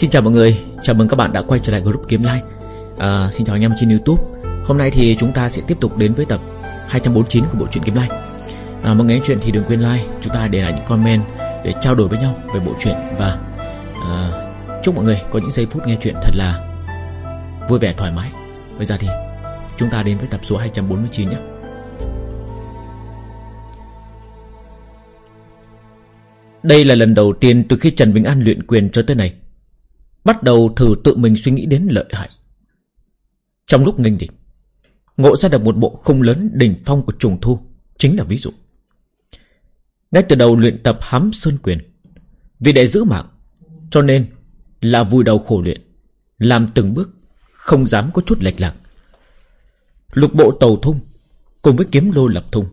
Xin chào mọi người, chào mừng các bạn đã quay trở lại group Kiếm Like à, Xin chào anh em trên Youtube. Hôm nay thì chúng ta sẽ tiếp tục đến với tập 249 của bộ truyện Kiếm Like à, Mọi người nghe chuyện thì đừng quên like Chúng ta để lại những comment để trao đổi với nhau về bộ truyện. Và à, chúc mọi người có những giây phút nghe chuyện thật là vui vẻ thoải mái. Bây giờ thì chúng ta đến với tập số 249 nhé. Đây là lần đầu tiên từ khi Trần Bình An luyện quyền cho tới này Bắt đầu thử tự mình suy nghĩ đến lợi hại. Trong lúc nghênh địch, Ngộ ra được một bộ không lớn đỉnh phong của trùng thu, Chính là ví dụ. Ngay từ đầu luyện tập hám sơn quyền, Vì để giữ mạng, Cho nên là vui đầu khổ luyện, Làm từng bước Không dám có chút lệch lạc. Lục bộ tàu thung Cùng với kiếm lô lập thung,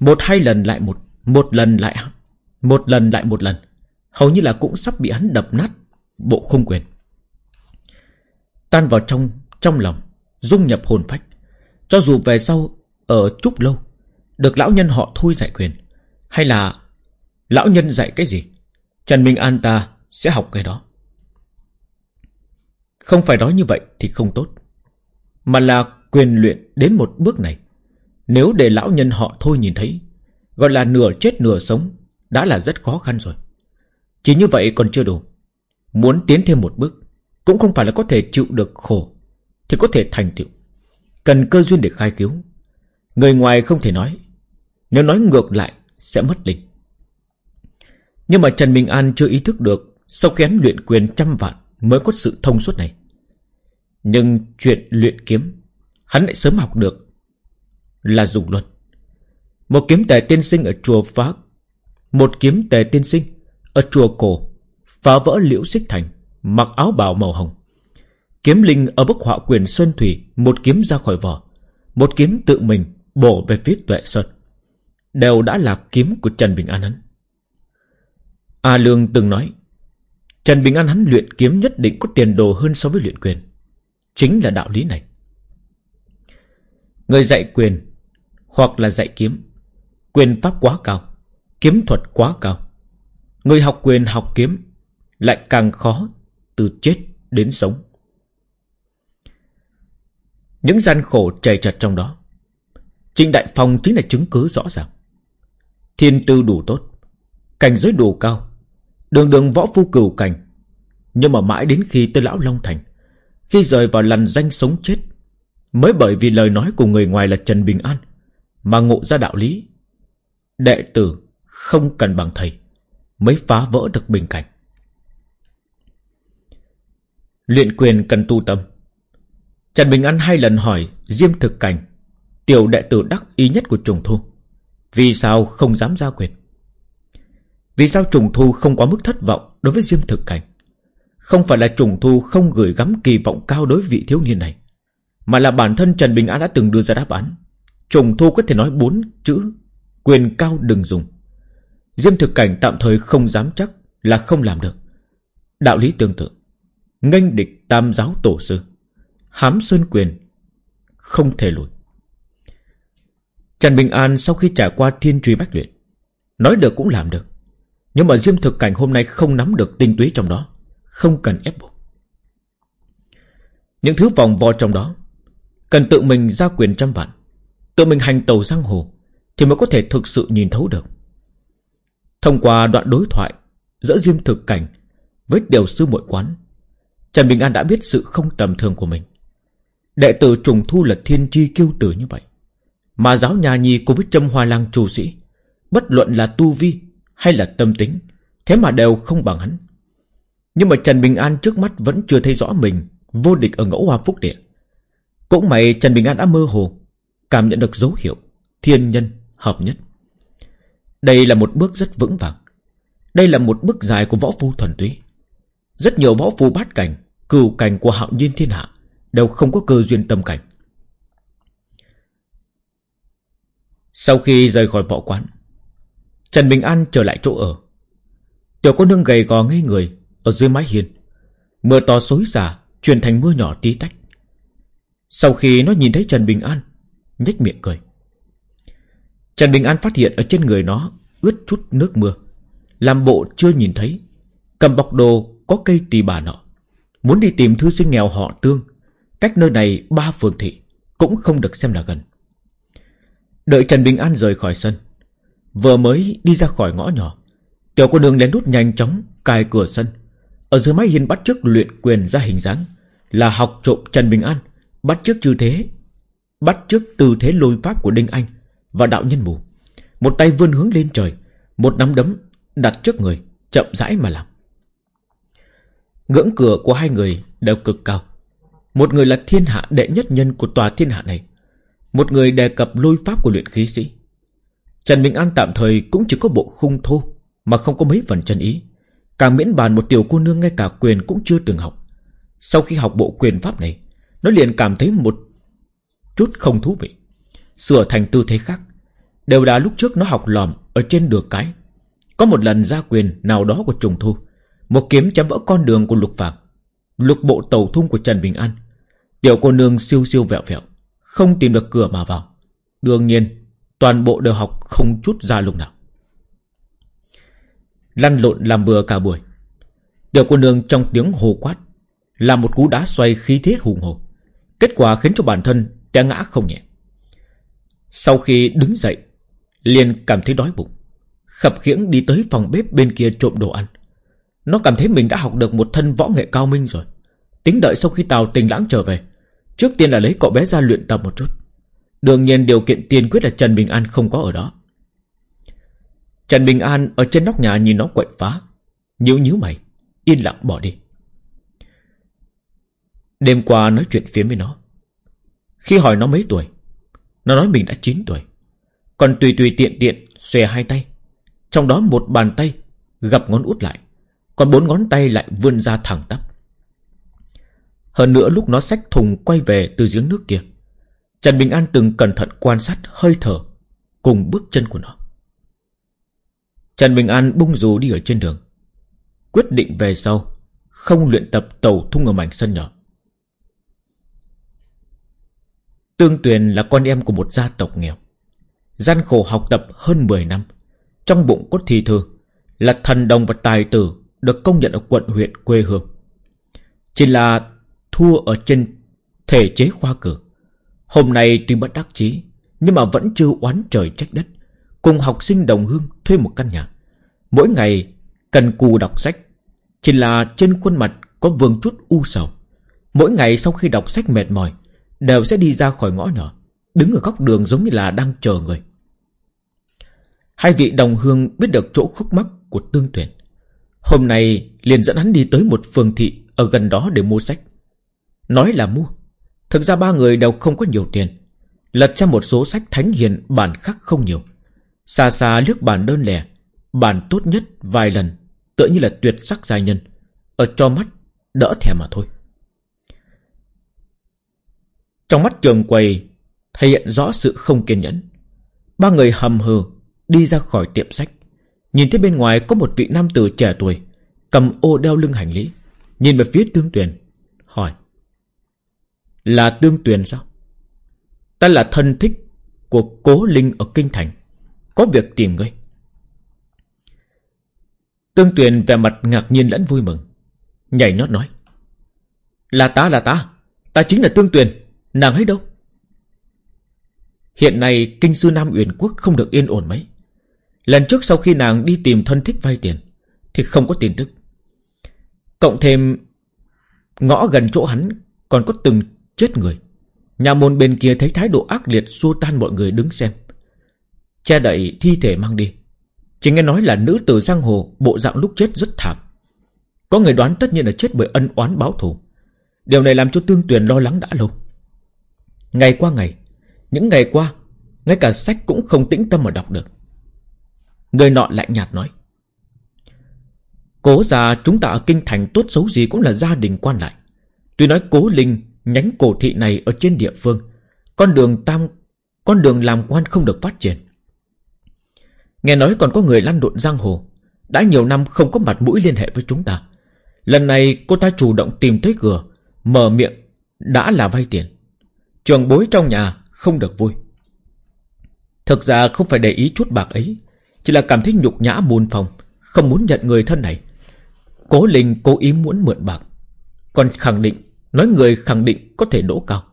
Một hai lần lại một Một lần lại, Một lần lại một lần, Hầu như là cũng sắp bị hắn đập nát Bộ không quyền. Tan vào trong Trong lòng, Dung nhập hồn phách. Cho dù về sau, Ở chút lâu, Được lão nhân họ thôi dạy quyền, Hay là Lão nhân dạy cái gì, Trần Minh An ta sẽ học cái đó. Không phải nói như vậy thì không tốt, Mà là quyền luyện đến một bước này. Nếu để lão nhân họ thôi nhìn thấy, Gọi là nửa chết nửa sống, Đã là rất khó khăn rồi. Chỉ như vậy còn chưa đủ. Muốn tiến thêm một bước cũng không phải là có thể chịu được khổ, Thì có thể thành tựu. Cần cơ duyên để khai cứu. Người ngoài không thể nói. Nếu nói ngược lại, sẽ mất linh. Nhưng mà Trần Minh An chưa ý thức được Sau khi hắn luyện quyền trăm vạn Mới có sự thông suốt này. Nhưng chuyện luyện kiếm, Hắn lại sớm học được Là dùng luật. Một kiếm tề tiên sinh ở chùa Phá, Một kiếm tề tiên sinh Ở chùa Cổ Phá vỡ liễu xích thành. Mặc áo bào màu hồng. Kiếm linh ở bức họa quyền Sơn Thủy, Một kiếm ra khỏi vỏ, Một kiếm tự mình bổ về phía tuệ Sơn. Đều đã là kiếm của Trần Bình An hắn A Lương từng nói, Trần Bình An hắn luyện kiếm nhất định có tiền đồ hơn so với luyện quyền. Chính là đạo lý này. Người dạy quyền Hoặc là dạy kiếm, Quyền pháp quá cao, Kiếm thuật quá cao. Người học quyền học kiếm lại càng khó từ chết đến sống. Những gian khổ chảy chặt trong đó. Trịnh Đại Phong chính là chứng cứ rõ ràng. Thiên tư đủ tốt, cảnh giới đủ cao, đường đường võ phu cửu cảnh. Nhưng mà mãi đến khi tới Lão Long Thành, khi rời vào lằn danh sống chết, mới bởi vì lời nói của người ngoài là Trần Bình An, mà ngộ ra đạo lý. Đệ tử không cần bằng thầy, mới phá vỡ được bình cảnh. Luyện quyền cần tu tâm. Trần Bình An hai lần hỏi Diêm thực cảnh, Tiểu đệ tử đắc ý nhất của trùng thu, Vì sao không dám ra quyền? Vì sao trùng thu không có mức thất vọng Đối với Diêm thực cảnh? Không phải là trùng thu không gửi gắm kỳ vọng cao Đối vị thiếu niên này, Mà là bản thân Trần Bình An đã từng đưa ra đáp án. Trùng thu có thể nói bốn chữ, Quyền cao đừng dùng. Diêm thực cảnh tạm thời không dám chắc Là không làm được. Đạo lý tương tự nghênh địch tam giáo tổ sư. Hám sơn quyền. Không thể lùi. Trần bình an sau khi trải qua thiên truy bách luyện, nói được cũng làm được. Nhưng mà diêm thực cảnh hôm nay không nắm được tinh túy trong đó, không cần ép buộc. Những thứ vòng vo trong đó, cần tự mình ra quyền trăm vạn, tự mình hành tàu giang hồ, thì mới có thể thực sự nhìn thấu được. Thông qua đoạn đối thoại giữa diêm thực cảnh với điều sư muội quán Trần Bình An đã biết sự không tầm thường của mình. Đệ tử trùng thu là thiên chi kiêu tử như vậy. Mà giáo nhà nhi cùng với châm hoa lang trù sĩ, bất luận là tu vi hay là tâm tính, thế mà đều không bằng hắn. Nhưng mà Trần Bình An trước mắt vẫn chưa thấy rõ mình vô địch ở ngẫu hoa phúc địa. Cũng may Trần Bình An đã mơ hồ, cảm nhận được dấu hiệu thiên nhân hợp nhất. Đây là một bước rất vững vàng. Đây là một bước dài của võ phu thuần túy. Rất nhiều võ phu bát cảnh Cửu cảnh của hạo nhiên thiên hạ Đều không có cơ duyên tâm cảnh. Sau khi rời khỏi võ quán, Trần Bình An trở lại chỗ ở. Tiểu cô nương gầy gò ngây người Ở dưới mái hiên, Mưa to xối xả Chuyển thành mưa nhỏ tí tách. Sau khi nó nhìn thấy Trần Bình An, nhếch miệng cười. Trần Bình An phát hiện ở trên người nó Ướt chút nước mưa, Làm bộ chưa nhìn thấy, Cầm bọc đồ có cây tỳ bà nọ. Muốn đi tìm thư sinh nghèo họ tương, Cách nơi này ba phường thị Cũng không được xem là gần. Đợi Trần Bình An rời khỏi sân, Vừa mới đi ra khỏi ngõ nhỏ, Tiểu cô đường lén đút nhanh chóng Cài cửa sân. Ở dưới máy hiên bắt chước luyện quyền ra hình dáng Là học trộm Trần Bình An, Bắt chước chư thế, Bắt chước tư thế lôi pháp của Đinh Anh Và đạo nhân mù. Một tay vươn hướng lên trời, Một nắm đấm đặt trước người, Chậm rãi mà làm. Ngưỡng cửa của hai người đều cực cao. Một người là thiên hạ đệ nhất nhân của tòa thiên hạ này. Một người đề cập lôi pháp của luyện khí sĩ. Trần Bình An tạm thời cũng chỉ có bộ khung thô Mà không có mấy phần chân ý. Càng miễn bàn một tiểu cô nương ngay cả quyền cũng chưa từng học. Sau khi học bộ quyền pháp này, Nó liền cảm thấy một chút không thú vị. Sửa thành tư thế khác. Đều đã lúc trước nó học lòm Ở trên đường cái. Có một lần ra quyền nào đó của trùng thu một kiếm chém vỡ con đường của lục phàm, Lục bộ tàu thung của Trần Bình An. Tiểu cô nương siêu siêu vẹo vẹo Không tìm được cửa mà vào. Đương nhiên Toàn bộ đều học không chút ra lùng nào. Lăn lộn làm bừa cả buổi. Tiểu cô nương trong tiếng hồ quát Là một cú đá xoay khí thế hùng hồ Kết quả khiến cho bản thân té ngã không nhẹ. Sau khi đứng dậy liền cảm thấy đói bụng Khập khiễng đi tới phòng bếp bên kia trộm đồ ăn. Nó cảm thấy mình đã học được một thân võ nghệ cao minh rồi. Tính đợi sau khi Tào tình lãng trở về, Trước tiên là lấy cậu bé ra luyện tập một chút. Đương nhiên điều kiện tiên quyết là Trần Bình An không có ở đó. Trần Bình An ở trên nóc nhà nhìn nó quậy phá, Nhíu nhíu mày, Yên lặng bỏ đi. Đêm qua nói chuyện phía với nó. Khi hỏi nó mấy tuổi, Nó nói mình đã 9 tuổi. Còn tùy tùy tiện tiện, xòe hai tay. Trong đó một bàn tay Gặp ngón út lại. Còn bốn ngón tay lại vươn ra thẳng tắp. Hơn nữa lúc nó xách thùng quay về từ giếng nước kia, Trần Bình An từng cẩn thận quan sát hơi thở Cùng bước chân của nó. Trần Bình An bung dù đi ở trên đường, Quyết định về sau Không luyện tập tàu thung ở mảnh sân nhỏ. Tương Tuyền là con em của một gia tộc nghèo, Gian khổ học tập hơn 10 năm, Trong bụng có thi thư Là thần đồng và tài tử được công nhận ở quận huyện quê hương. Chỉ là thua ở trên thể chế khoa cử. Hôm nay tuy bất đắc chí, Nhưng mà vẫn chưa oán trời trách đất, Cùng học sinh đồng hương thuê một căn nhà. Mỗi ngày cần cù đọc sách, Chỉ là trên khuôn mặt có vương chút u sầu. Mỗi ngày sau khi đọc sách mệt mỏi, Đều sẽ đi ra khỏi ngõ nhỏ, Đứng ở góc đường giống như là đang chờ người. Hai vị đồng hương biết được chỗ khúc mắc của tương tuyển. Hôm nay liền dẫn hắn đi tới một phường thị Ở gần đó để mua sách. Nói là mua, Thực ra ba người đều không có nhiều tiền. Lật ra một số sách thánh hiền, bản khắc không nhiều. Xa xa liếc bản đơn lẻ, Bản tốt nhất vài lần, Tựa như là tuyệt sắc giai nhân, Ở cho mắt đỡ thèm mà thôi. Trong mắt trường quầy Thể hiện rõ sự không kiên nhẫn. Ba người hầm hừ, Đi ra khỏi tiệm sách. Nhìn thấy bên ngoài có một vị nam tử trẻ tuổi, Cầm ô đeo lưng hành lý, Nhìn về phía tương tuyền, Hỏi, Là tương tuyền sao? Ta là thân thích Của cố linh ở Kinh Thành, Có việc tìm ngươi. Tương Tuyền vẻ mặt ngạc nhiên lẫn vui mừng, Nhảy nhót nói, Là ta là ta Ta chính là Tương Tuyền, Nàng ấy đâu? Hiện nay kinh sư Nam Uyển Quốc không được yên ổn mấy. Lần trước sau khi nàng đi tìm thân thích vay tiền, Thì không có tin tức. Cộng thêm, Ngõ gần chỗ hắn Còn có từng chết người. Nhà môn bên kia thấy thái độ ác liệt Xua tan mọi người đứng xem. Che đậy thi thể mang đi. Chỉ nghe nói là nữ tử giang hồ Bộ dạng lúc chết rất thảm. Có người đoán tất nhiên là chết bởi ân oán báo thù. Điều này làm cho Tương Tuyền lo lắng đã lâu. Ngày qua ngày, Những ngày qua, Ngay cả sách cũng không tĩnh tâm mà đọc được. Người nọ lạnh nhạt nói. Cố gia chúng ta ở kinh thành tốt xấu gì cũng là gia đình quan lại. Tuy nói cố linh Nhánh cổ thị này ở trên địa phương, Con đường tam, Con đường làm quan không được phát triển. Nghe nói còn có người lăn lộn giang hồ, Đã nhiều năm không có mặt mũi liên hệ với chúng ta. Lần này cô ta chủ động tìm tới cửa, Mở miệng, Đã là vay tiền. Trường bối trong nhà không được vui. Thực ra không phải để ý chút bạc ấy chỉ là cảm thấy nhục nhã muôn phòng Không muốn nhận người thân này. Cố Linh cố ý muốn mượn bạc, Còn khẳng định, Nói người khẳng định có thể đỗ cao,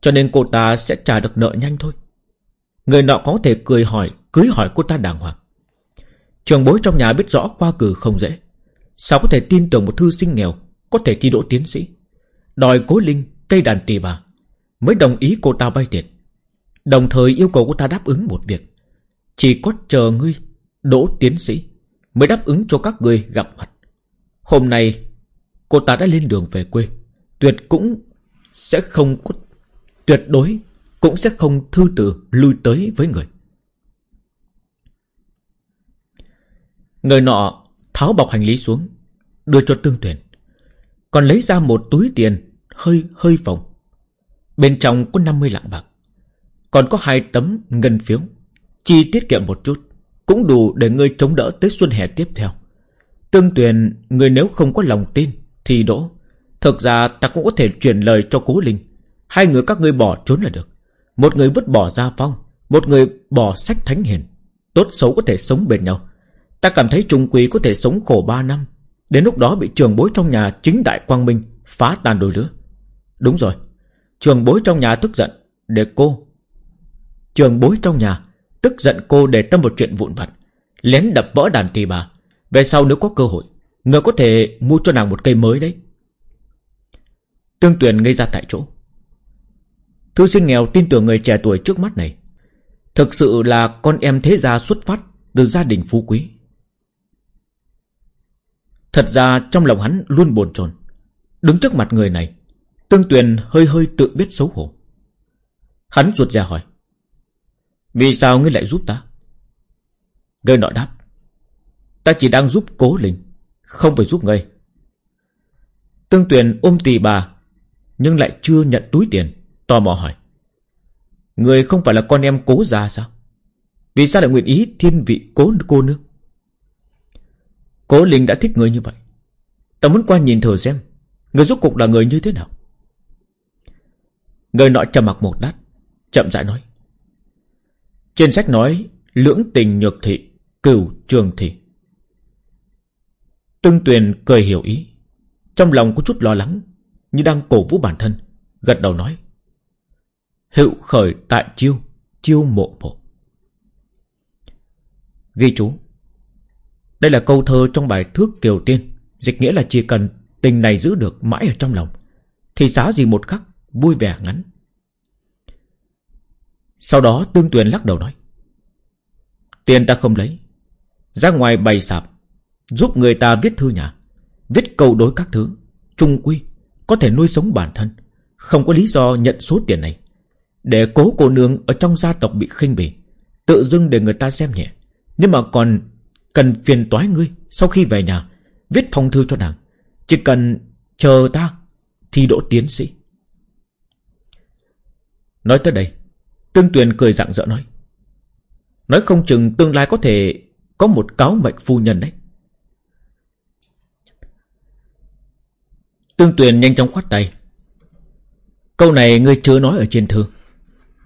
Cho nên cô ta sẽ trả được nợ nhanh thôi. Người nọ có thể cười hỏi, Cưới hỏi cô ta đàng hoàng. Trường bối trong nhà biết rõ khoa cử không dễ, Sao có thể tin tưởng một thư sinh nghèo Có thể thi đỗ tiến sĩ? Đòi cố linh cây đàn tỳ bà, Mới đồng ý cô ta vay tiền. Đồng thời yêu cầu cô ta đáp ứng một việc, Chỉ có chờ ngươi Đỗ tiến sĩ, Mới đáp ứng cho các người gặp mặt. Hôm nay, Cô ta đã lên đường về quê. Tuyệt cũng sẽ không có, Tuyệt đối Cũng sẽ không thư từ lui tới với người. Người nọ tháo bọc hành lý xuống, Đưa cho tương tuyển Còn lấy ra một túi tiền Hơi hơi phồng. Bên trong có 50 lạng bạc, Còn có hai tấm ngân phiếu. Chi tiết kiệm một chút. Cũng đủ để ngươi chống đỡ tới xuân hè tiếp theo. Tương Tuyền, Người nếu không có lòng tin Thì đỗ. Thực ra ta cũng có thể truyền lời cho cố linh. Hai người các ngươi bỏ trốn là được. Một người vứt bỏ gia phong Một người bỏ sách thánh hiền. Tốt xấu có thể sống bên nhau. Ta cảm thấy trung quý có thể sống khổ ba năm. Đến lúc đó bị trường bối trong nhà Chính đại quang minh phá tan đôi lứa. Đúng rồi. Trường bối trong nhà tức giận. Để cô. Trường bối trong nhà. Tức giận cô để tâm một chuyện vụn vặt. Lén đập vỡ đàn tỳ bà. Về sau nếu có cơ hội, Người có thể mua cho nàng một cây mới đấy. Tương Tuyền ngây ra tại chỗ. Thư sinh nghèo tin tưởng người trẻ tuổi trước mắt này. Thực sự là con em thế gia xuất phát Từ gia đình phú quý. Thật ra trong lòng hắn luôn bồn chồn. Đứng trước mặt người này, Tương Tuyền hơi hơi tự biết xấu hổ. Hắn ruột ra hỏi vì sao ngươi lại giúp ta? Người nọ đáp, Ta chỉ đang giúp cố linh, Không phải giúp ngươi. Tương Tuyền ôm tì bà, Nhưng lại chưa nhận túi tiền, Tò mò hỏi, Người không phải là con em cố già sao? Vì sao lại nguyện ý thiên vị cố cô nương? Cố Linh đã thích người như vậy, Ta muốn qua nhìn thử xem, Người rốt cục là người như thế nào? Người nọ trầm mặc một đát Chậm rãi nói trên sách nói, Lưỡng tình nhược thị, Cửu trường thị. Tương Tuyền cười hiểu ý. Trong lòng có chút lo lắng, Như đang cổ vũ bản thân, Gật đầu nói, Hữu khởi tại chiêu Chiêu mộ mộ Ghi chú, Đây là câu thơ trong bài Thước Kiều Tiên, Dịch nghĩa là chỉ cần tình này giữ được mãi ở trong lòng, Thì xá gì một khắc Vui vẻ ngắn. Sau đó Tương Tuyền lắc đầu nói, Tiền ta không lấy, Ra ngoài bày sạp, Giúp người ta viết thư nhà, Viết câu đối các thứ, Trung quy Có thể nuôi sống bản thân. Không có lý do nhận số tiền này. Để cố cô nương ở trong gia tộc bị khinh bỉ, Tự dưng để người ta xem nhẹ. Nhưng mà còn Cần phiền toái ngươi Sau khi về nhà, Viết phong thư cho nàng. Chỉ cần chờ ta Thi đỗ tiến sĩ. Nói tới đây Tương Tuyền cười rạng rỡ nói Nói không chừng tương lai có thể Có một cáo mệnh phu nhân đấy. Tương Tuyền nhanh chóng khoát tay, Câu này ngươi chưa nói ở trên thư,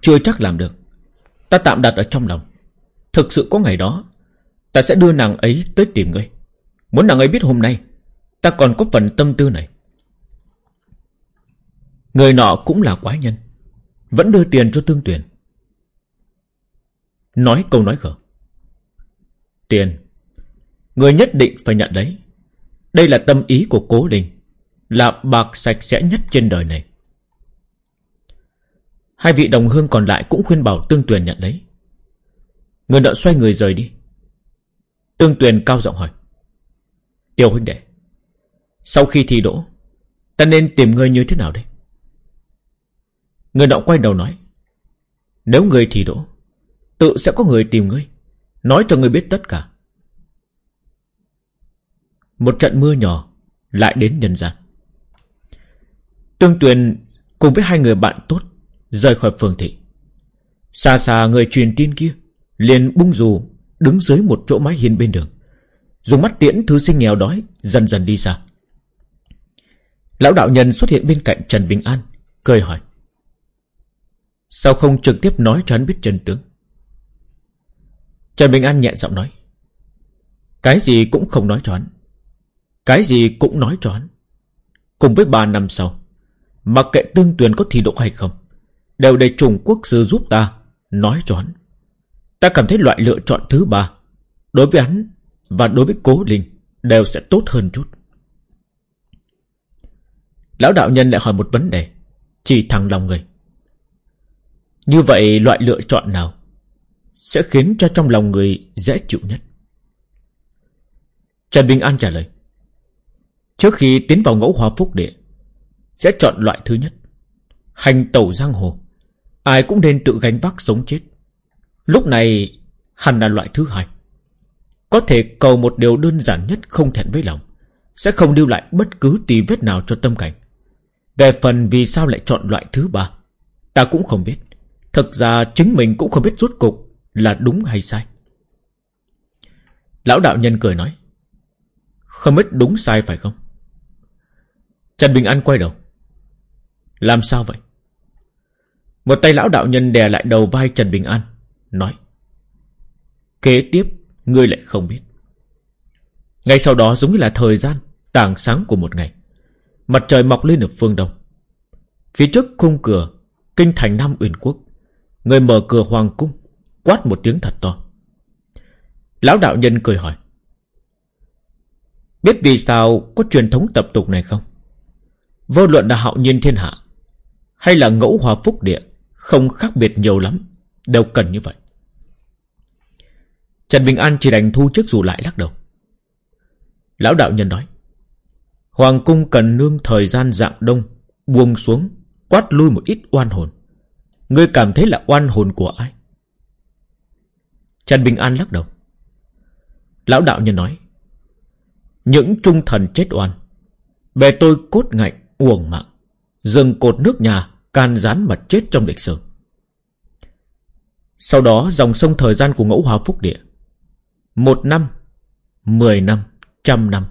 Chưa chắc làm được. Ta tạm đặt ở trong lòng. Thực sự có ngày đó, Ta sẽ đưa nàng ấy tới tìm ngươi. Muốn nàng ấy biết hôm nay, Ta còn có phần tâm tư này. Người nọ cũng là quái nhân, Vẫn đưa tiền cho tương tuyển Nói câu nói gở. Tiền, Người nhất định phải nhận đấy. Đây là tâm ý của cố đình, Là bạc sạch sẽ nhất trên đời này. Hai vị đồng hương còn lại cũng khuyên bảo Tương Tuyền nhận lấy Người nợ xoay người rời đi. Tương Tuyền cao giọng hỏi. Tiêu huynh đệ, Sau khi thi đỗ, Ta nên tìm ngươi như thế nào đây? Người nọ quay đầu nói. Nếu người thi đỗ Tự sẽ có người tìm ngươi. Nói cho ngươi biết tất cả. Một trận mưa nhỏ Lại đến nhân gian. Tương Tuyền cùng với hai người bạn tốt Rời khỏi phường thị. Xa xa người truyền tin kia liền bung dù Đứng dưới một chỗ mái hiên bên đường. Dùng mắt tiễn thứ sinh nghèo đói Dần dần đi xa. Lão đạo nhân xuất hiện bên cạnh Trần Bình An, Cười hỏi. Sao không trực tiếp nói cho hắn biết chân tướng? Trần Bình An nhẹ giọng nói. Cái gì cũng không nói cho hắn. Cái gì cũng nói cho hắn. Cùng với ba năm sau, Mặc kệ tương tuyền có thi đỗ hay không, Đều để Trung Quốc sư giúp ta Nói cho hắn. Ta cảm thấy loại lựa chọn thứ ba, Đối với hắn Và đối với cố linh Đều sẽ tốt hơn chút. Lão đạo nhân lại hỏi một vấn đề, Chỉ thẳng lòng người. Như vậy loại lựa chọn nào sẽ khiến cho trong lòng người dễ chịu nhất. Trần Bình An trả lời, Trước khi tiến vào ngẫu hòa phúc địa, Sẽ chọn loại thứ nhất, Hành tẩu giang hồ. Ai cũng nên tự gánh vác sống chết. Lúc này hẳn là loại thứ hai. Có thể cầu một điều đơn giản nhất không thẹn với lòng, Sẽ không lưu lại bất cứ tì vết nào cho tâm cảnh. Về phần vì sao lại chọn loại thứ ba, Ta cũng không biết. Thực ra chính mình cũng không biết rốt cục là đúng hay sai? Lão đạo nhân cười nói, Không biết đúng sai phải không? Trần Bình An quay đầu, Làm sao vậy? Một tay lão đạo nhân đè lại đầu vai Trần Bình An, Nói, Kế tiếp Ngươi lại không biết. Ngay sau đó giống như là thời gian, Tảng sáng của một ngày, Mặt trời mọc lên ở phương đông. Phía trước khung cửa, Kinh thành Nam Uyển Quốc, Người mở cửa hoàng cung. Quát một tiếng thật to. Lão đạo nhân cười hỏi. Biết vì sao có truyền thống tập tục này không? Vô luận là hạo nhiên thiên hạ, Hay là ngẫu hòa phúc địa, Không khác biệt nhiều lắm, Đều cần như vậy. Trần Bình An chỉ đành thu chiếc dù lại lắc đầu. Lão đạo nhân nói, Hoàng cung cần nương thời gian dạng đông, Buông xuống, Quát lui một ít oan hồn. Ngươi cảm thấy là oan hồn của ai? Trần Bình An lắc đầu. Lão đạo nhân nói, Những trung thần chết oan Bề tôi cốt ngạnh, uổng mạng Dừng cột nước nhà, Can rán mặt chết trong lịch sử. Sau đó dòng sông thời gian của ngẫu hòa phúc địa, Một năm, Mười năm, Trăm năm,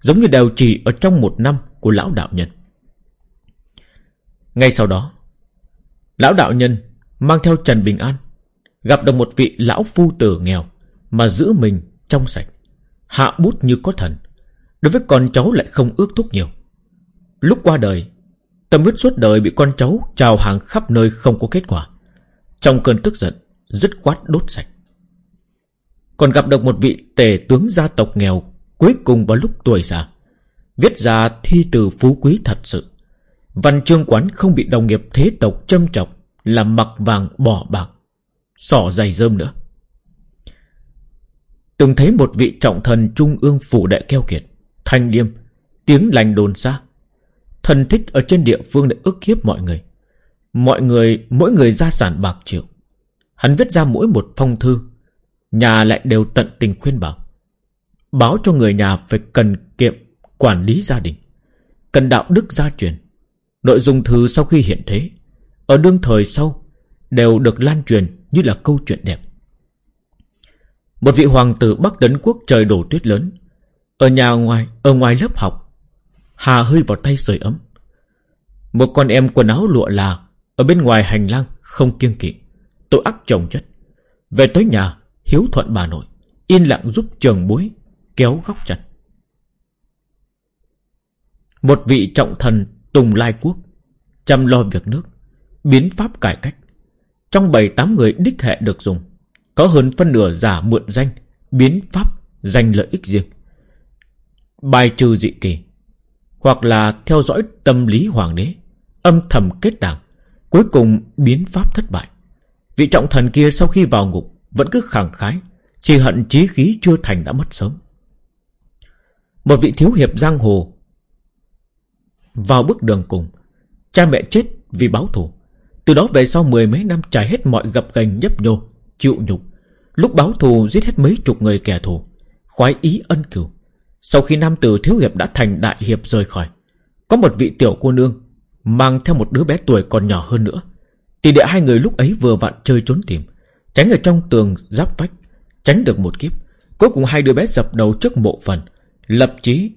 Giống như đều chỉ ở trong một năm Của lão đạo nhân. Ngay sau đó, Lão đạo nhân mang theo Trần Bình An Gặp được một vị lão phu tử nghèo Mà giữ mình trong sạch. Hạ bút như có thần, Đối với con cháu lại không ước thúc nhiều. Lúc qua đời, Tâm huyết suốt đời bị con cháu Trào hàng khắp nơi không có kết quả. Trong cơn tức giận, Dứt khoát đốt sạch. Còn gặp được một vị tể tướng gia tộc nghèo Cuối cùng vào lúc tuổi già, Viết ra thi từ phú quý thật sự. Văn chương quán không bị đồng nghiệp thế tộc châm chọc là mặc vàng bỏ bạc. Sỏ dày rơm nữa. Từng thấy một vị trọng thần trung ương phủ đệ keo kiệt, Thanh liêm, Tiếng lành đồn xa. Thần thích ở trên địa phương để ức hiếp mọi người. Mọi người, Mỗi người gia sản bạc triệu. Hắn viết ra mỗi một phong thư. Nhà lại đều tận tình khuyên bảo. Báo cho người nhà phải cần kiệm Quản lý gia đình, Cần đạo đức gia truyền. Nội dung thư sau khi hiện thế, Ở đương thời sau, Đều được lan truyền như là câu chuyện đẹp. Một vị hoàng tử Bắc Tấn Quốc trời đổ tuyết lớn. Ở nhà ngoài, Ở ngoài lớp học, Hà hơi vào tay sưởi ấm. Một con em quần áo lụa là Ở bên ngoài hành lang không kiêng kỵ. Tội ác chồng chất. Về tới nhà, hiếu thuận bà nội, Yên lặng giúp trường bối Kéo góc chặt. Một vị trọng thần Tùng Lai Quốc Chăm lo việc nước, Biến pháp cải cách. Trong bảy tám người đích hệ được dùng, Có hơn phân nửa giả mượn danh, Biến pháp danh lợi ích riêng. Bài trừ dị kỳ, Hoặc là theo dõi tâm lý hoàng đế, Âm thầm kết đảng, Cuối cùng biến pháp thất bại. Vị trọng thần kia sau khi vào ngục, Vẫn cứ khẳng khái, Chỉ hận chí khí chưa thành đã mất sớm. Một vị thiếu hiệp giang hồ Vào bước đường cùng, Cha mẹ chết vì báo thù từ đó về sau mười mấy năm trải hết mọi gặp gành nhấp nhô, Chịu nhục. Lúc báo thù giết hết mấy chục người kẻ thù, Khoái ý ân cửu. Sau khi nam tử thiếu hiệp đã thành đại hiệp rời khỏi, Có một vị tiểu cô nương Mang theo một đứa bé tuổi còn nhỏ hơn nữa. Tỷ đệ hai người lúc ấy vừa vặn chơi trốn tìm, Tránh ở trong tường giáp vách, Tránh được một kiếp, Cuối cùng hai đứa bé dập đầu trước mộ phần, Lập chí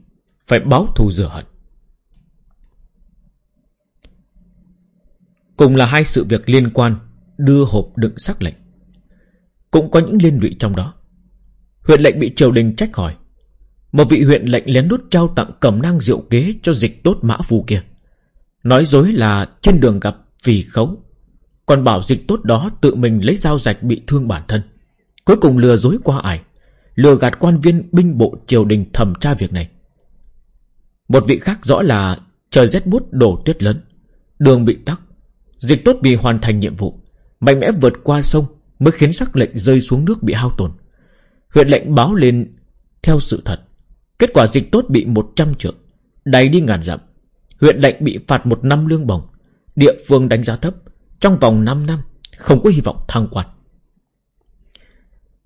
Phải báo thù rửa hận. Cùng là hai sự việc liên quan, Đưa hộp đựng sắc lệnh. Cũng có những liên lụy trong đó. Huyện lệnh bị triều đình trách hỏi. Một vị huyện lệnh lén đút trao tặng cẩm nang rượu kế cho dịch tốt mã phù kia. Nói dối là trên đường gặp vì khấu. Còn bảo dịch tốt đó tự mình lấy dao rạch bị thương bản thân. Cuối cùng lừa dối qua ải, Lừa gạt quan viên binh bộ triều đình thẩm tra việc này. Một vị khác rõ là Trời rét bút đổ tuyết lớn, Đường bị tắc Dịch tốt vì hoàn thành nhiệm vụ, Mạnh mẽ vượt qua sông Mới khiến sắc lệnh rơi xuống nước bị hao tổn. Huyện lệnh báo lên, Theo sự thật, Kết quả dịch tốt bị 100 trượng đày đi ngàn dặm. Huyện lệnh bị phạt một năm lương bổng, Địa phương đánh giá thấp, Trong vòng 5 năm Không có hy vọng thăng quan.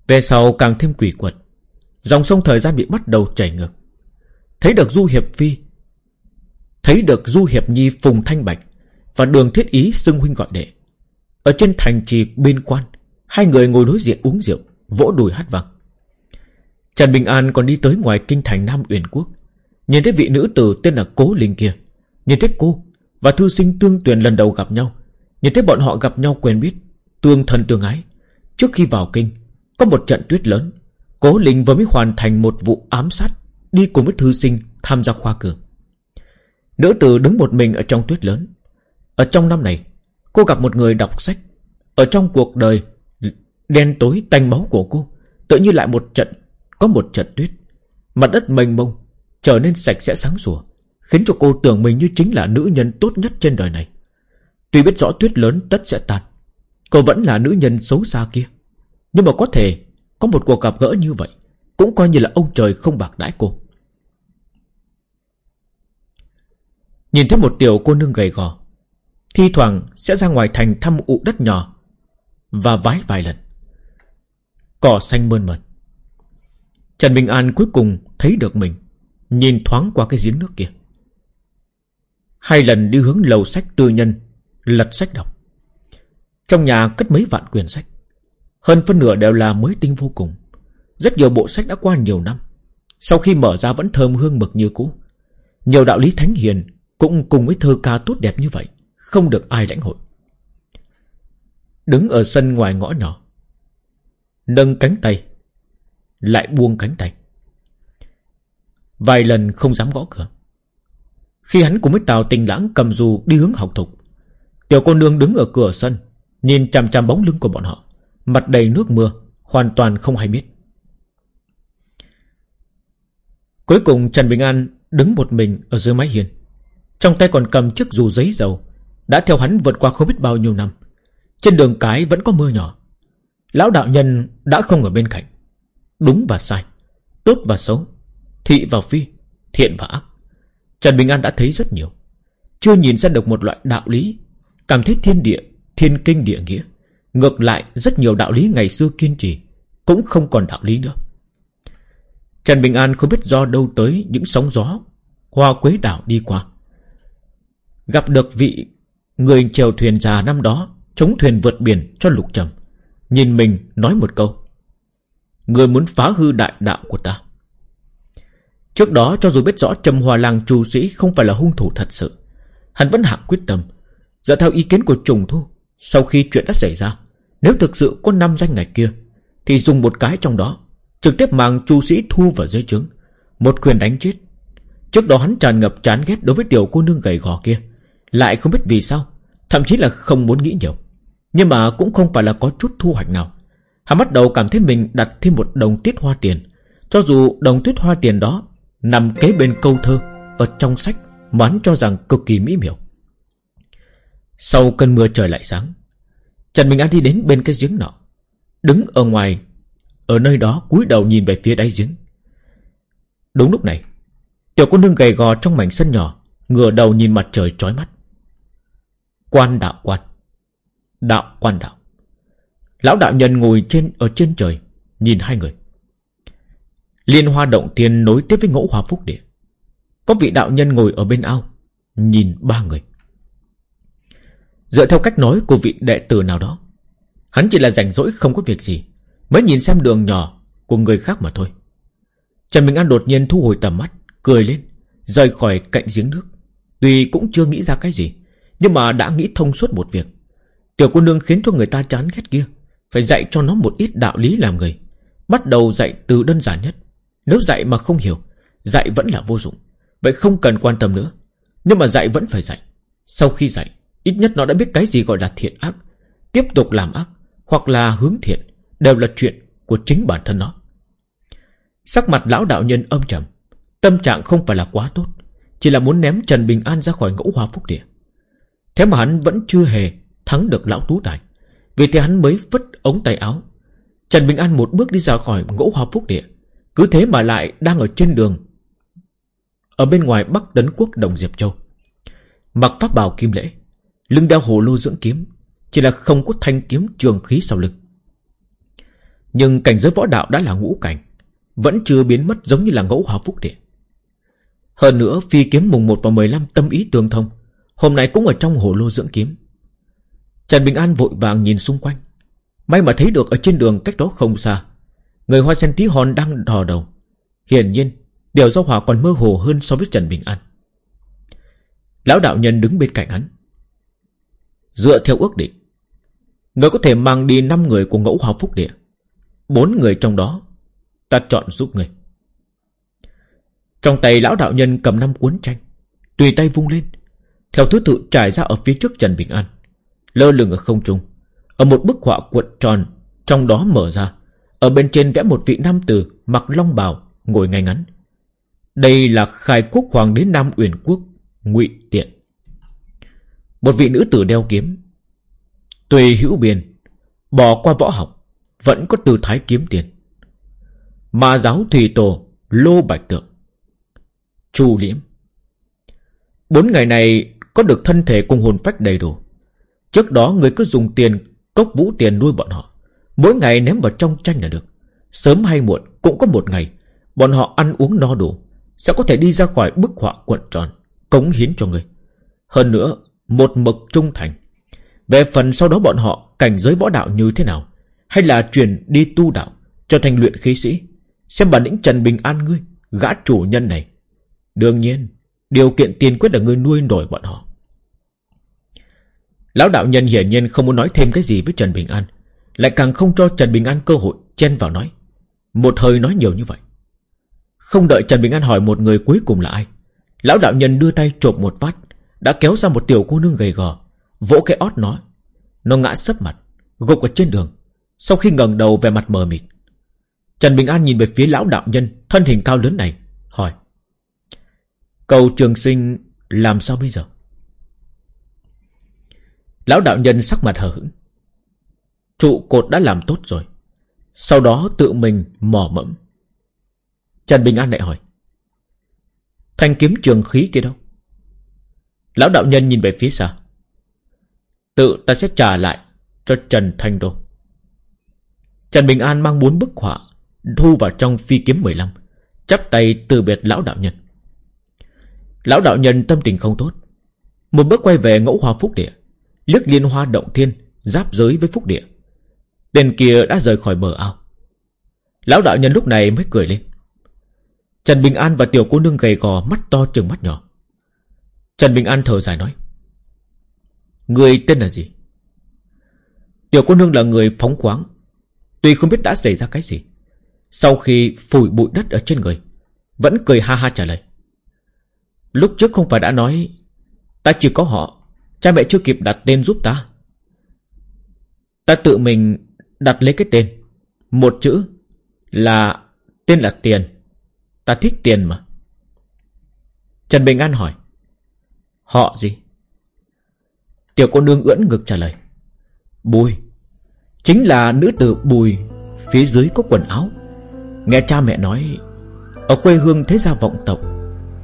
Về sau càng thêm quỷ quật, Dòng sông thời gian bị bắt đầu chảy ngược. Thấy được Du Hiệp Phi, Thấy được Du Hiệp Nhi Phùng Thanh Bạch và đường thiết ý xưng huynh gọi đệ. Ở trên thành trì bên quan, Hai người ngồi đối diện uống rượu, Vỗ đùi hát vang. Trần Bình An còn đi tới ngoài kinh thành Nam Uyển Quốc, Nhìn thấy vị nữ tử tên là Cố Linh kia, Nhìn thấy cô Và thư sinh tương tuyền lần đầu gặp nhau, Nhìn thấy bọn họ gặp nhau quen biết, Tương thân tương ái. Trước khi vào kinh, Có một trận tuyết lớn, Cố Linh vừa mới hoàn thành một vụ ám sát, Đi cùng với thư sinh tham gia khoa cử. Nữ tử đứng một mình ở trong tuyết lớn ở trong năm này, Cô gặp một người đọc sách. Ở trong cuộc đời, Đen tối tanh máu của cô, Tự như lại một trận, Có một trận tuyết. Mặt đất mênh mông, Trở nên sạch sẽ sáng sủa, Khiến cho cô tưởng mình như chính là nữ nhân tốt nhất trên đời này. Tuy biết rõ tuyết lớn tất sẽ tàn Cô vẫn là nữ nhân xấu xa kia. Nhưng mà có thể Có một cuộc gặp gỡ như vậy, Cũng coi như là ông trời không bạc đãi cô. Nhìn thấy một tiểu cô nương gầy gò Thi thoảng sẽ ra ngoài thành thăm ụ đất nhỏ Và vái vài lần. Cỏ xanh mơn mởn. Trần Bình An cuối cùng thấy được mình, Nhìn thoáng qua cái giếng nước kia. Hai lần đi hướng lầu sách tư nhân, Lật sách đọc. Trong nhà cất mấy vạn quyển sách. Hơn phân nửa đều là mới tinh vô cùng. Rất nhiều bộ sách đã qua nhiều năm. Sau khi mở ra vẫn thơm hương mực như cũ. Nhiều đạo lý thánh hiền Cũng cùng với thơ ca tốt đẹp như vậy. Không được ai lãnh hội. Đứng ở sân ngoài ngõ nhỏ, Nâng cánh tay, Lại buông cánh tay. Vài lần không dám gõ cửa. Khi hắn cùng với Tào tình lãng cầm dù đi hướng học thục, Tiểu cô nương đứng ở cửa sân, Nhìn chằm chằm bóng lưng của bọn họ, Mặt đầy nước mưa, Hoàn toàn không hay biết. Cuối cùng Trần Bình An đứng một mình ở dưới mái hiên, Trong tay còn cầm chiếc dù giấy dầu đã theo hắn vượt qua không biết bao nhiêu năm. Trên đường cái vẫn có mưa nhỏ. Lão đạo nhân đã không ở bên cạnh. Đúng và sai, Tốt và xấu, Thị và phi, Thiện và ác. Trần Bình An đã thấy rất nhiều. Chưa nhìn ra được một loại đạo lý. Cảm thấy thiên địa, Thiên kinh địa nghĩa. Ngược lại, rất nhiều đạo lý ngày xưa kiên trì Cũng không còn đạo lý nữa. Trần Bình An không biết do đâu tới Những sóng gió, Hoa quế đảo đi qua. Gặp được vị Người chèo thuyền già năm đó Chống thuyền vượt biển cho lục trầm. Nhìn mình nói một câu. Người muốn phá hư đại đạo của ta. Trước đó cho dù biết rõ Trầm Hòa Làng trù sĩ không phải là hung thủ thật sự, Hắn vẫn hạ quyết tâm, Dựa theo ý kiến của trùng thu, Sau khi chuyện đã xảy ra, Nếu thực sự có năm danh ngạch kia, Thì dùng một cái trong đó, Trực tiếp mang chu sĩ thu vào dưới trướng, Một quyền đánh chết. Trước đó hắn tràn ngập chán ghét đối với tiểu cô nương gầy gò kia lại không biết vì sao, Thậm chí là không muốn nghĩ nhiều. Nhưng mà cũng không phải là có chút thu hoạch nào. Hắn bắt đầu cảm thấy mình đặt thêm một đồng tiết hoa tiền. Cho dù đồng tuyết hoa tiền đó Nằm kế bên câu thơ Ở trong sách mà hắn cho rằng cực kỳ mỹ miều. Sau cơn mưa trời lại sáng, Trần minh An đi đến bên cái giếng nọ, Đứng ở ngoài, Ở nơi đó cúi đầu nhìn về phía đáy giếng. Đúng lúc này, Tiểu cô nương gầy gò trong mảnh sân nhỏ, Ngửa đầu nhìn mặt trời trói mắt. Quan đạo quan. Đạo quan đạo. Lão đạo nhân ngồi trên, ở trên trời, Nhìn hai người. Liên hoa động thiên nối tiếp với ngũ hòa phúc địa. Có vị đạo nhân ngồi ở bên ao, Nhìn ba người. Dựa theo cách nói của vị đệ tử nào đó, Hắn chỉ là rảnh rỗi không có việc gì, Mới nhìn xem đường nhỏ Của người khác mà thôi. Trần Bình An đột nhiên thu hồi tầm mắt, Cười lên, Rời khỏi cạnh giếng nước, Tuy cũng chưa nghĩ ra cái gì. Nhưng mà đã nghĩ thông suốt một việc. Tiểu cô nương khiến cho người ta chán ghét kia. Phải dạy cho nó một ít đạo lý làm người. Bắt đầu dạy từ đơn giản nhất. Nếu dạy mà không hiểu, Dạy vẫn là vô dụng. Vậy không cần quan tâm nữa. Nhưng mà dạy vẫn phải dạy. Sau khi dạy, Ít nhất nó đã biết cái gì gọi là thiện ác. Tiếp tục làm ác, Hoặc là hướng thiện, Đều là chuyện của chính bản thân nó. Sắc mặt lão đạo nhân âm trầm. Tâm trạng không phải là quá tốt. Chỉ là muốn ném Trần Bình An ra khỏi ngũ hoa phúc địa. Thế mà hắn vẫn chưa hề Thắng được lão tú tài. Vì thế hắn mới vứt ống tay áo. Trần Bình An một bước đi ra khỏi ngũ hoa phúc địa. Cứ thế mà lại đang ở trên đường, Ở bên ngoài Bắc Tấn Quốc Đồng Diệp Châu. Mặc pháp bào kim lễ, Lưng đeo hồ lô dưỡng kiếm, Chỉ là không có thanh kiếm trường khí sau lưng. Nhưng cảnh giới võ đạo đã là ngũ cảnh, Vẫn chưa biến mất giống như là ngẫu hòa phúc địa. Hơn nữa, phi kiếm mùng 1 và 15 tâm ý tương thông Hôm nay cũng ở trong hồ lô dưỡng kiếm. Trần Bình An vội vàng nhìn xung quanh. May mà thấy được ở trên đường cách đó không xa, Người hoa sen tí hon đang đò đầu. Hiển nhiên, Điều do hòa còn mơ hồ hơn so với Trần Bình An. Lão đạo nhân đứng bên cạnh hắn. Dựa theo ước định, Người có thể mang đi 5 người của ngẫu hòa phúc địa. Bốn người trong đó, Ta chọn giúp người. Trong tay lão đạo nhân cầm năm cuốn tranh, Tùy tay vung lên. Theo thứ tự trải ra ở phía trước Trần Bình An. Lơ lửng ở không trung. Ở một bức họa cuộn tròn, Trong đó mở ra. Ở bên trên vẽ một vị nam tử Mặc long bào, ngồi ngay ngắn. Đây là khai quốc hoàng đế Nam Uyển Quốc, ngụy Tiện. Một vị nữ tử đeo kiếm. Tùy hữu biên Bỏ qua võ học, Vẫn có tư thái kiếm tiền. Ma giáo thủy tổ, Lô Bạch Tượng. Chu Liễm. Bốn ngày này có được thân thể cùng hồn phách đầy đủ. Trước đó người cứ dùng tiền, Cốc vũ tiền nuôi bọn họ. Mỗi ngày ném vào trong tranh là được. Sớm hay muộn cũng có một ngày, Bọn họ ăn uống no đủ, Sẽ có thể đi ra khỏi bức họa cuộn tròn, Cống hiến cho người. Hơn nữa, một mực trung thành. Về phần sau đó bọn họ cảnh giới võ đạo như thế nào, Hay là chuyển đi tu đạo, Trở thành luyện khí sĩ, Xem bản lĩnh Trần Bình An ngươi, Gã chủ nhân này. Đương nhiên Điều kiện tiên quyết là ngươi nuôi nổi bọn họ. Lão đạo nhân hiển nhiên không muốn nói thêm cái gì với Trần Bình An Lại càng không cho Trần Bình An cơ hội Chen vào nói. Một hơi nói nhiều như vậy. Không đợi Trần Bình An hỏi một người cuối cùng là ai Lão đạo nhân đưa tay trộm một vát, Đã kéo ra một tiểu cô nương gầy gò Vỗ cái ót nó Nó ngã sấp mặt Gục ở trên đường Sau khi ngẩng đầu về mặt mờ mịt. Trần Bình An nhìn về phía lão đạo nhân Thân hình cao lớn này Hỏi Cầu trường sinh làm sao bây giờ? Lão đạo nhân sắc mặt hờ hững. Trụ cột đã làm tốt rồi. Sau đó tự mình mò mẫm. Trần Bình An lại hỏi. Thanh kiếm trường khí kia đâu? Lão đạo nhân nhìn về phía xa. Tự ta sẽ trả lại Cho Trần Thanh Đô. Trần Bình An mang bốn bức họa Thu vào trong phi kiếm 15 Chắp tay từ biệt lão đạo nhân. Lão đạo nhân tâm tình không tốt. Một bước quay về ngẫu hoa phúc địa, liếc liên hoa động thiên, Giáp giới với phúc địa. Tên kia đã rời khỏi bờ ao. Lão đạo nhân lúc này mới cười lên. Trần Bình An và tiểu cô nương gầy gò Mắt to trừng mắt nhỏ. Trần Bình An thở dài nói, Người tên là gì? Tiểu cô nương là người phóng khoáng, Tuy không biết đã xảy ra cái gì, Sau khi phủi bụi đất ở trên người, Vẫn cười ha ha trả lời. Lúc trước không phải đã nói, Ta chỉ có họ, Cha mẹ chưa kịp đặt tên giúp ta. Ta tự mình đặt lấy cái tên, Một chữ Là Tên là tiền, Ta thích tiền mà. Trần Bình An hỏi, Họ gì? Tiểu cô nương ưỡn ngực trả lời, Bùi, Chính là nữ tử Bùi, Phía dưới có quần áo. Nghe cha mẹ nói, Ở quê hương thế gia vọng tộc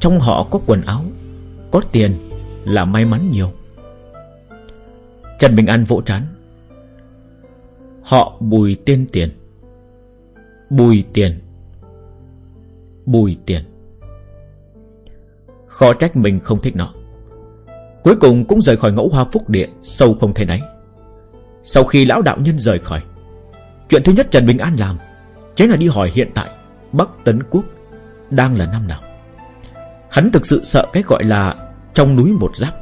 trong họ có quần áo, Có tiền là may mắn nhiều. Trần Bình An vỗ trán. Họ bùi tên tiền. Bùi tiền. Bùi tiền. Khó trách mình không thích nó Cuối cùng cũng rời khỏi ngẫu hoa phúc địa Sâu không thể náy Sau khi lão đạo nhân rời khỏi, Chuyện thứ nhất Trần Bình An làm Chính là đi hỏi hiện tại Bắc Tấn Quốc Đang là năm nào. Hắn thực sự sợ cái gọi là Trong núi một giáp.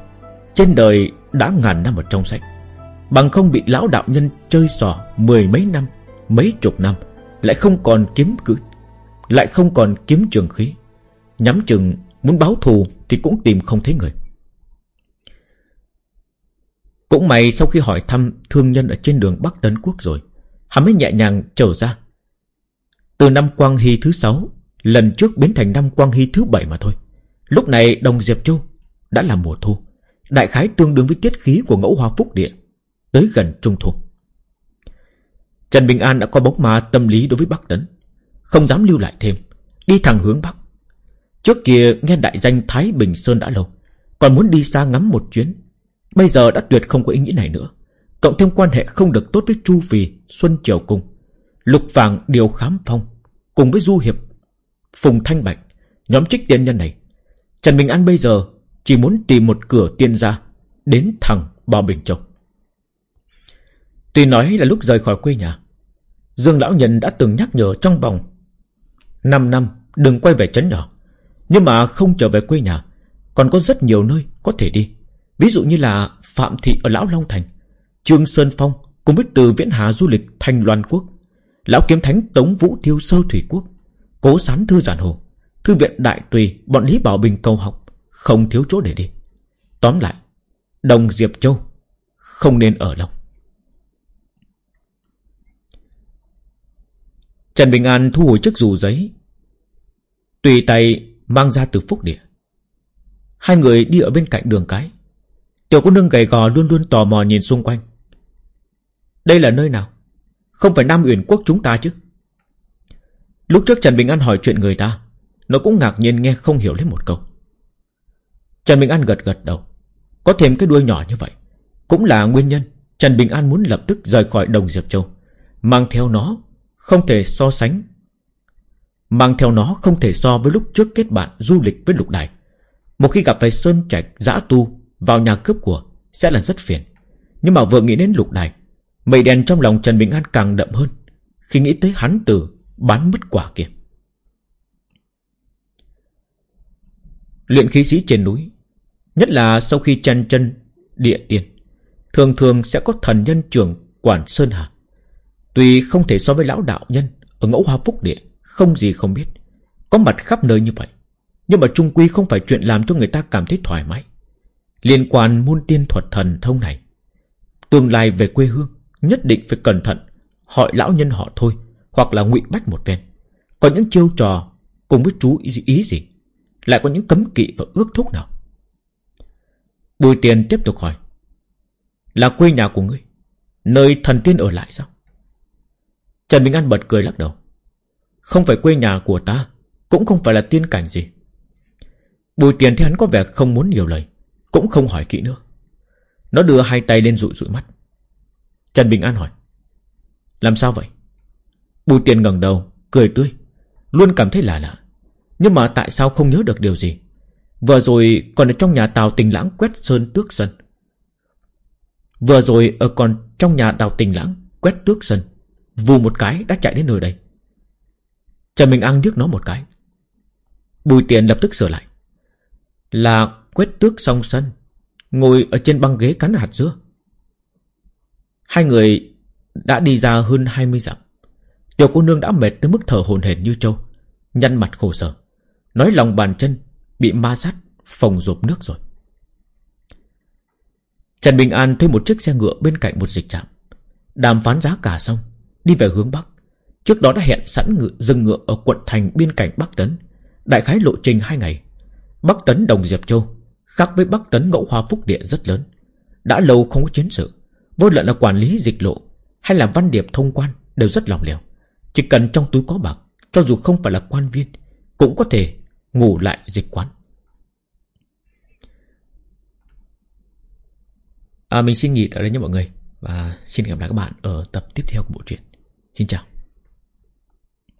Trên đời đã ngàn năm ở trong sách. Bằng không bị lão đạo nhân chơi sò Mười mấy năm, Mấy chục năm, Lại không còn kiếm cứ, Lại không còn kiếm trường khí. Nhắm chừng muốn báo thù Thì cũng tìm không thấy người. Cũng may sau khi hỏi thăm Thương nhân ở trên đường Bắc Tấn Quốc rồi, Hắn mới nhẹ nhàng trở ra. Từ năm Quang Hy thứ sáu, Lần trước biến thành năm Quang Hy thứ bảy mà thôi. Lúc này Đồng Diệp Châu Đã là mùa thu, Đại khái tương đương với tiết khí của ngẫu hoa phúc địa, Tới gần trung thu. Trần Bình An đã có bóng ma tâm lý đối với Bắc Tấn, Không dám lưu lại thêm, Đi thẳng hướng Bắc. Trước kia nghe đại danh Thái Bình Sơn đã lâu, Còn muốn đi xa ngắm một chuyến, Bây giờ đã tuyệt không có ý nghĩ này nữa. Cộng thêm quan hệ không được tốt với Chu Vì Xuân Triều Cung, Lục Vàng Điều Khám Phong, Cùng với Du Hiệp, Phùng Thanh Bạch, Nhóm trích tiên nhân này Trần Bình An bây giờ Chỉ muốn tìm một cửa tiên ra Đến thẳng Bảo Bình Châu. Tuy nói là lúc rời khỏi quê nhà, Dương Lão Nhân đã từng nhắc nhở trong vòng 5 năm đừng quay về trấn nhỏ. Nhưng mà không trở về quê nhà, Còn có rất nhiều nơi có thể đi. Ví dụ như là Phạm Thị ở Lão Long Thành, Trương Sơn Phong cùng với từ Viễn Hà du lịch Thành Loan Quốc, Lão Kiếm Thánh Tống Vũ Thiêu Sơ Thủy Quốc, Cố Sán Thư Giản Hồ. Thư viện Đại Tùy, Bọn Lý Bảo Bình cầu học. Không thiếu chỗ để đi. Tóm lại, Đồng Diệp Châu Không nên ở lâu. Trần Bình An thu hồi chiếc dù giấy, Tùy tay mang ra từ phúc địa. Hai người đi ở bên cạnh đường cái. Tiểu cô nương gầy gò luôn luôn tò mò nhìn xung quanh. Đây là nơi nào? Không phải Nam Uyển Quốc chúng ta chứ? Lúc trước Trần Bình An hỏi chuyện người ta nó cũng ngạc nhiên nghe không hiểu lấy một câu. Trần Bình An gật gật đầu. Có thêm cái đuôi nhỏ như vậy, Cũng là nguyên nhân Trần Bình An muốn lập tức rời khỏi Đồng Diệp Châu. Mang theo nó Không thể so sánh. Mang theo nó không thể so với lúc trước kết bạn du lịch với lục đài. Một khi gặp phải Sơn Trạch Giã Tu Vào nhà cướp của Sẽ là rất phiền. Nhưng mà vừa nghĩ đến lục đài, Mây đèn trong lòng Trần Bình An càng đậm hơn Khi nghĩ tới hắn từ bán mất quả kia. Luyện khí sĩ trên núi, Nhất là sau khi chân chân địa tiên, Thường thường sẽ có thần nhân trưởng quản Sơn Hà. Tuy không thể so với lão đạo nhân Ở ngẫu hoa phúc địa, Không gì không biết, Có mặt khắp nơi như vậy, Nhưng mà trung quy không phải chuyện làm cho người ta cảm thấy thoải mái. Liên quan môn tiên thuật thần thông này, Tương lai về quê hương Nhất định phải cẩn thận, Hỏi lão nhân họ thôi, Hoặc là ngụy bách một phen, Có những chiêu trò Cùng với chú ý gì? Lại có những cấm kỵ và ước thúc nào? Bùi tiền tiếp tục hỏi, Là quê nhà của ngươi, Nơi thần tiên ở lại sao? Trần Bình An bật cười lắc đầu, Không phải quê nhà của ta, Cũng không phải là tiên cảnh gì. Bùi tiền thì hắn có vẻ không muốn nhiều lời, Cũng không hỏi kỹ nữa. Nó đưa hai tay lên rụi rụi mắt. Trần Bình An hỏi, Làm sao vậy? Bùi tiền ngẩng đầu, Cười tươi, Luôn cảm thấy lạ lạ. Nhưng mà tại sao không nhớ được điều gì? Vừa rồi còn ở trong nhà Tào Tình Lãng quét sơn tước sân Vừa rồi ở còn trong nhà Tào Tình Lãng quét tước sân Vù một cái đã chạy đến nơi đây. Trần Minh An điếc nó một cái. Bùi tiền lập tức sửa lại. Là quét tước xong sân, Ngồi ở trên băng ghế cắn hạt dưa. Hai người đã đi ra hơn 20 dặm. Tiểu cô nương đã mệt tới mức thở hồn hển như trâu, Nhăn mặt khổ sở. Nói lòng bàn chân Bị ma sát Phòng rộp nước rồi. Trần Bình An thuê một chiếc xe ngựa bên cạnh một dịch trạm. Đàm phán giá cả xong Đi về hướng Bắc. Trước đó đã hẹn sẵn ngựa, dừng ngựa ở quận thành biên cảnh Bắc Tấn. Đại khái lộ trình hai ngày. Bắc Tấn Đồng Diệp Châu Khác với Bắc Tấn Ngẫu Hoa Phúc Địa rất lớn. Đã lâu không có chiến sự Vô luận là quản lý dịch lộ Hay là văn điệp thông quan đều rất lòng lèo Chỉ cần trong túi có bạc Cho dù không phải là quan viên Cũng có thể ngủ lại dịch quán. À, Mình xin nghỉ tại đây nhé mọi người. Và xin gặp lại các bạn ở tập tiếp theo của bộ truyện. Xin chào.